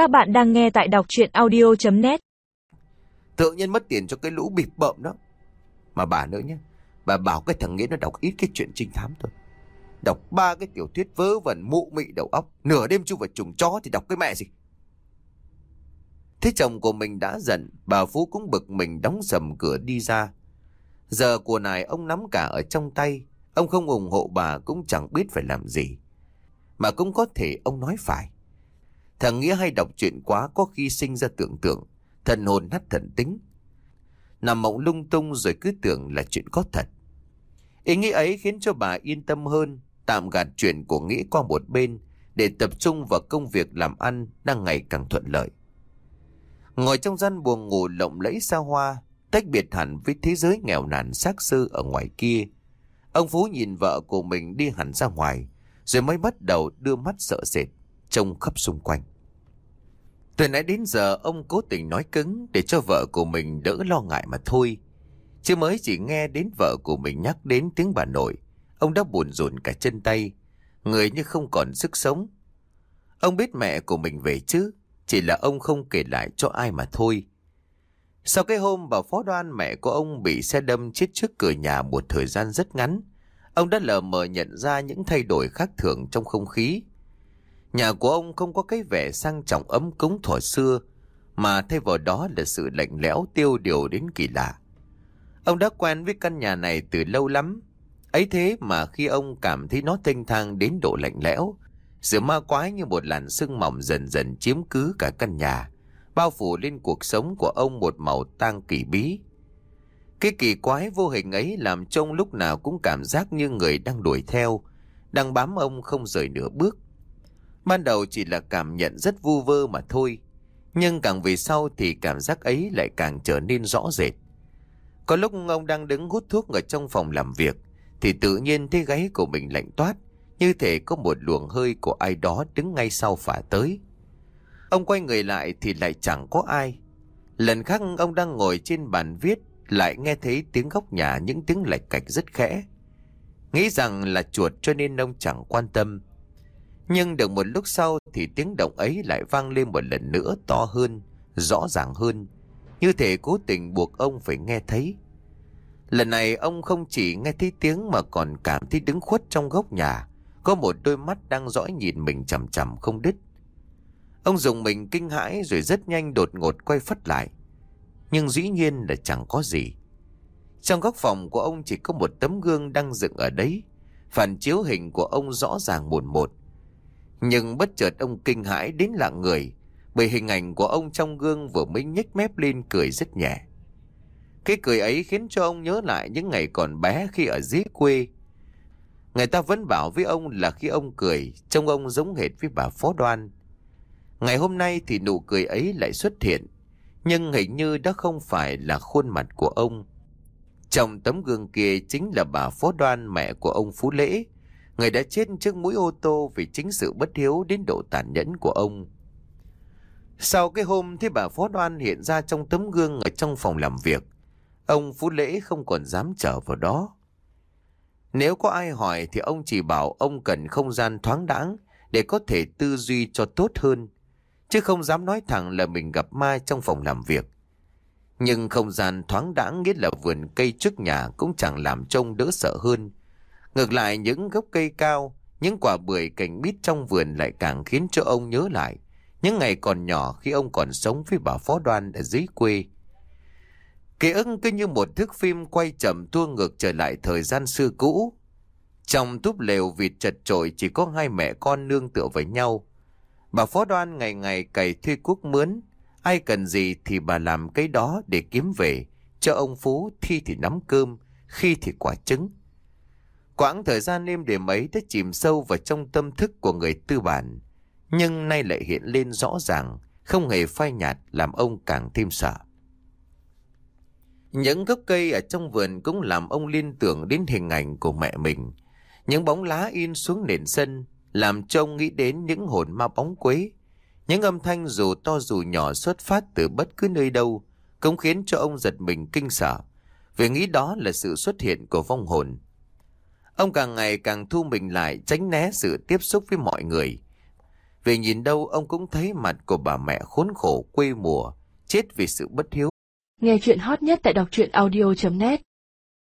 Các bạn đang nghe tại đọc chuyện audio.net Tự nhiên mất tiền cho cái lũ bịp bợm đó. Mà bà nữa nhé. Bà bảo cái thằng Nghĩa nó đọc ít cái chuyện trinh thám thôi. Đọc ba cái tiểu thuyết vớ vẩn, mụ mị, đầu óc. Nửa đêm chung vào trùng chó thì đọc cái mẹ gì. Thế chồng của mình đã giận. Bà Phú cũng bực mình đóng sầm cửa đi ra. Giờ của này ông nắm cả ở trong tay. Ông không ủng hộ bà cũng chẳng biết phải làm gì. Mà cũng có thể ông nói phải. Thằng Nghĩa hay đọc chuyện quá có khi sinh ra tưởng tượng, thần hồn hắt thần tính. Nằm mộng lung tung rồi cứ tưởng là chuyện có thật. Ý nghĩ ấy khiến cho bà yên tâm hơn, tạm gạt chuyện của Nghĩa qua một bên để tập trung vào công việc làm ăn đang ngày càng thuận lợi. Ngồi trong gian buồng ngủ lộng lẫy xa hoa, tách biệt hẳn với thế giới nghèo nàn xác sư ở ngoài kia. Ông Phú nhìn vợ của mình đi hẳn ra ngoài, rồi mới bắt đầu đưa mắt sợ sệt, trông khắp xung quanh. Từ nãy đến giờ ông cố tình nói cứng để cho vợ của mình đỡ lo ngại mà thôi. Chứ mới chỉ nghe đến vợ của mình nhắc đến tiếng bà nội, ông đã buồn rộn cả chân tay, người như không còn sức sống. Ông biết mẹ của mình về chứ, chỉ là ông không kể lại cho ai mà thôi. Sau cái hôm bà phó đoan mẹ của ông bị xe đâm chết trước cửa nhà một thời gian rất ngắn, ông đã lờ mờ nhận ra những thay đổi khác thường trong không khí. Nhà của ông không có cái vẻ sang trọng ấm cúng thuở xưa, mà thay vào đó là sự lạnh lẽo tiêu điều đến kỳ lạ. Ông đã quen với căn nhà này từ lâu lắm. Ấy thế mà khi ông cảm thấy nó thanh thang đến độ lạnh lẽo, sự ma quái như một làn sương mỏng dần dần chiếm cứ cả căn nhà, bao phủ lên cuộc sống của ông một màu tang kỳ bí. Cái kỳ quái vô hình ấy làm trông lúc nào cũng cảm giác như người đang đuổi theo, đang bám ông không rời nửa bước. Ban đầu chỉ là cảm nhận rất vu vơ mà thôi, nhưng càng về sau thì cảm giác ấy lại càng trở nên rõ rệt. Có lúc ông đang đứng hút thuốc ở trong phòng làm việc, thì tự nhiên thấy gáy của mình lạnh toát, như thể có một luồng hơi của ai đó đứng ngay sau phả tới. Ông quay người lại thì lại chẳng có ai. Lần khác ông đang ngồi trên bàn viết, lại nghe thấy tiếng góc nhà những tiếng lạch cạch rất khẽ. Nghĩ rằng là chuột cho nên ông chẳng quan tâm. Nhưng được một lúc sau thì tiếng động ấy lại vang lên một lần nữa to hơn, rõ ràng hơn, như thể cố tình buộc ông phải nghe thấy. Lần này ông không chỉ nghe thấy tiếng mà còn cảm thấy đứng khuất trong góc nhà, có một đôi mắt đang dõi nhìn mình chằm chằm không đứt. Ông dùng mình kinh hãi rồi rất nhanh đột ngột quay phất lại. Nhưng dĩ nhiên là chẳng có gì. Trong góc phòng của ông chỉ có một tấm gương đang dựng ở đấy. Phản chiếu hình của ông rõ ràng một một. Nhưng bất chợt ông kinh hãi đến lạ người bởi hình ảnh của ông trong gương vừa mới nhếch mép lên cười rất nhẹ. Cái cười ấy khiến cho ông nhớ lại những ngày còn bé khi ở dưới quê. Người ta vẫn bảo với ông là khi ông cười, trông ông giống hệt với bà Phó Đoan. Ngày hôm nay thì nụ cười ấy lại xuất hiện, nhưng hình như đó không phải là khuôn mặt của ông. Trong tấm gương kia chính là bà Phó Đoan mẹ của ông Phú Lễ, người đã chết trước mũi ô tô vì chính sự bất hiếu đến độ tàn nhẫn của ông. Sau cái hôm thì bà Phó Đoan hiện ra trong tấm gương ở trong phòng làm việc, ông Phú Lễ không còn dám trở vào đó. Nếu có ai hỏi thì ông chỉ bảo ông cần không gian thoáng đãng để có thể tư duy cho tốt hơn, chứ không dám nói thẳng là mình gặp ma trong phòng làm việc. Nhưng không gian thoáng đãng nghĩa là vườn cây trước nhà cũng chẳng làm trông đỡ sợ hơn. Ngược lại những gốc cây cao, những quả bưởi cành mít trong vườn lại càng khiến cho ông nhớ lại những ngày còn nhỏ khi ông còn sống với bà Phó Đoan ở dưới quê. Ký ức cứ như một thước phim quay chậm tua ngược trở lại thời gian xưa cũ. Trong túp lều vịt chật trội chỉ có hai mẹ con nương tựa với nhau. Bà Phó Đoan ngày ngày cày thuê cuốc mướn. Ai cần gì thì bà làm cái đó để kiếm về. Cho ông Phú thi thì nắm cơm, khi thì quả trứng. Quãng thời gian êm đềm ấy đã chìm sâu vào trong tâm thức của người tư bản. Nhưng nay lại hiện lên rõ ràng, không hề phai nhạt làm ông càng thêm sợ. Những gốc cây ở trong vườn cũng làm ông liên tưởng đến hình ảnh của mẹ mình. Những bóng lá in xuống nền sân, làm trông nghĩ đến những hồn ma bóng quế. Những âm thanh dù to dù nhỏ xuất phát từ bất cứ nơi đâu, cũng khiến cho ông giật mình kinh sợ. Vì nghĩ đó là sự xuất hiện của vong hồn. Ông càng ngày càng thu mình lại tránh né sự tiếp xúc với mọi người. về nhìn đâu ông cũng thấy mặt của bà mẹ khốn khổ quê mùa, chết vì sự bất hiếu. Nghe chuyện hot nhất tại đọc truyện audio.net